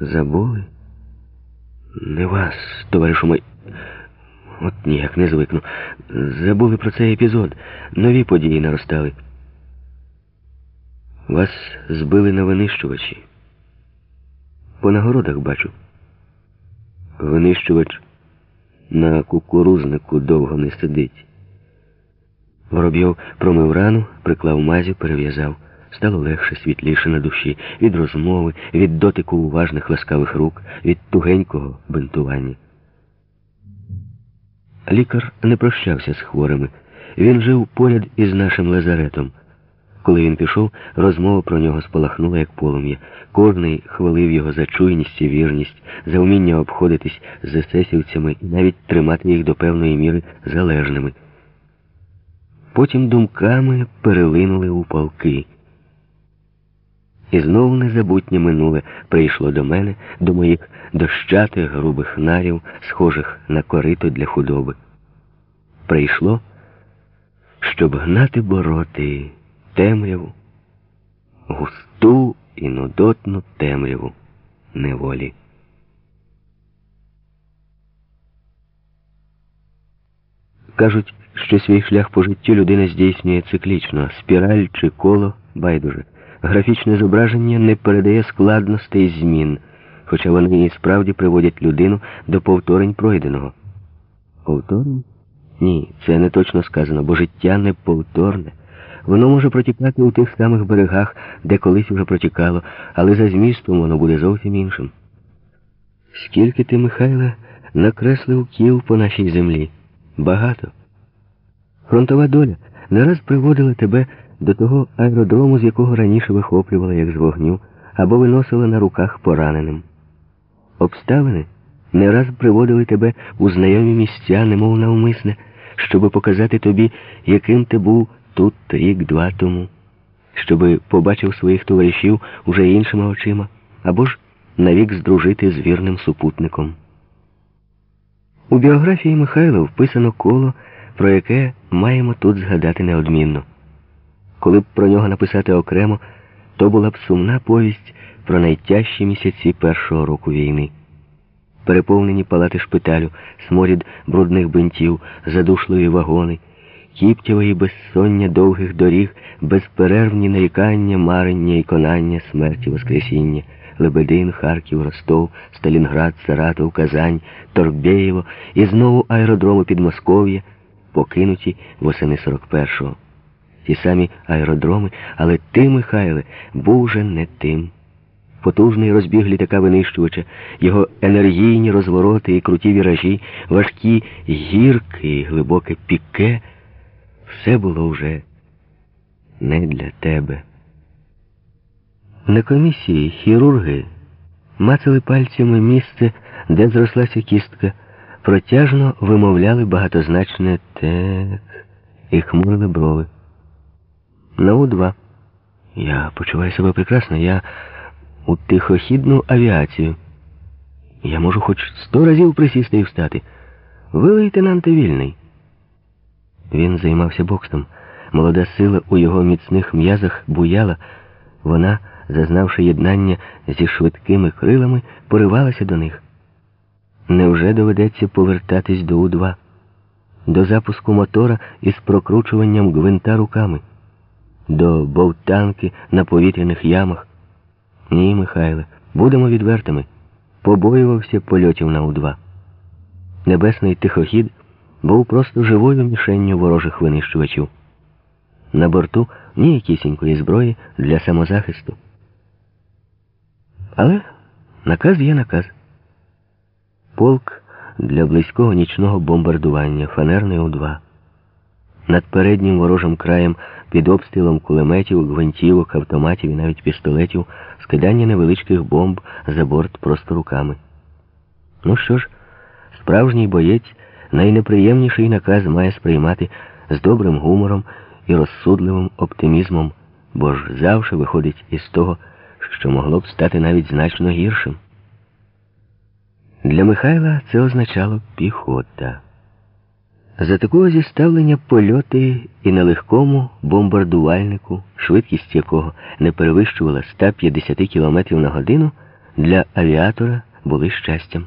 Забули? Не вас, товаришу мой. От ніяк не звикну. Забули про цей епізод. Нові події наростали. Вас збили на винищувачі. По нагородах бачу. Винищувач на кукурузнику довго не сидить. Воробйов промив рану, приклав мазю, перев'язав. Стало легше, світліше на душі, від розмови, від дотику уважних ласкавих рук, від тугенького бинтування. Лікар не прощався з хворими. Він жив поряд із нашим лазаретом. Коли він пішов, розмова про нього спалахнула, як полум'я. Кожний хвалив його за чуйність і вірність, за вміння обходитись з есесівцями і навіть тримати їх до певної міри залежними. Потім думками перелинули у полки. І знову незабутнє минуле прийшло до мене, до моїх дощатих грубих нарів, схожих на корито для худоби. Прийшло, щоб гнати бороти темряву, густу і нудотну темряву неволі. Кажуть, що свій шлях по життю людина здійснює циклічно, спіраль чи коло байдуже. Графічне зображення не передає складностей змін, хоча вони і справді приводять людину до повторень пройденого. Повторень? Ні, це не точно сказано, бо життя не повторне. Воно може протікати у тих самих берегах, де колись уже протікало, але за змістом воно буде зовсім іншим. Скільки ти, Михайле, накреслив кіл по нашій землі? Багато. Фронтова доля не раз приводила тебе до того аеродрому, з якого раніше вихоплювала, як з вогню, або виносила на руках пораненим. Обставини не раз приводили тебе у знайомі місця, немов навмисне, щоби показати тобі, яким ти був тут рік-два тому, щоби побачив своїх товаришів уже іншими очима, або ж навік здружити з вірним супутником. У біографії Михайла вписано коло, про яке маємо тут згадати неодмінно. Коли б про нього написати окремо, то була б сумна повість про найтяжчі місяці першого року війни. Переповнені палати шпиталю, сморід брудних бинтів, задушливі вагони, кіптєвої безсоння довгих доріг, безперервні нарікання, марення і конання, смерті, Воскресіння, Лебедин, Харків, Ростов, Сталінград, Саратов, Казань, Торбєєво і знову аеродроми Підмосков'я, покинуті восени 41-го. Ті самі аеродроми, але ти, Михайле, був уже не тим. Потужний розбіг літака винищувача, його енергійні розвороти і круті віражі, важкі гірки і глибоке піке, все було вже не для тебе. На комісії хірурги мацали пальцями місце, де зрослася кістка, протяжно вимовляли багатозначне «тек» і хмурили брови. На У-2. Я почуваю себе прекрасно. Я у тихохідну авіацію. Я можу хоч сто разів присісти і встати. Ви, лейтенанте, вільний. Він займався боксом. Молода сила у його міцних м'язах буяла. Вона, зазнавши єднання зі швидкими крилами, поривалася до них. Невже доведеться повертатись до У-2, до запуску мотора із прокручуванням гвинта руками? до бовтанки на повітряних ямах. Ні, Михайле, будемо відвертими. Побоювався польотів на У-2. Небесний тихохід був просто живою мішенню ворожих винищувачів. На борту ніякісінької зброї для самозахисту. Але наказ є наказ. Полк для близького нічного бомбардування, фанерний У-2. Над переднім ворожим краєм під обстрілом кулеметів, гвинтівок, автоматів і навіть пістолетів скидання невеличких бомб за борт просто руками. Ну що ж, справжній боєць найнеприємніший наказ має сприймати з добрим гумором і розсудливим оптимізмом, бо ж завжди виходить із того, що могло б стати навіть значно гіршим. Для Михайла це означало піхота. За такого зіставлення польоти і на легкому бомбардувальнику, швидкість якого не перевищувала 150 км на годину, для авіатора були щастям.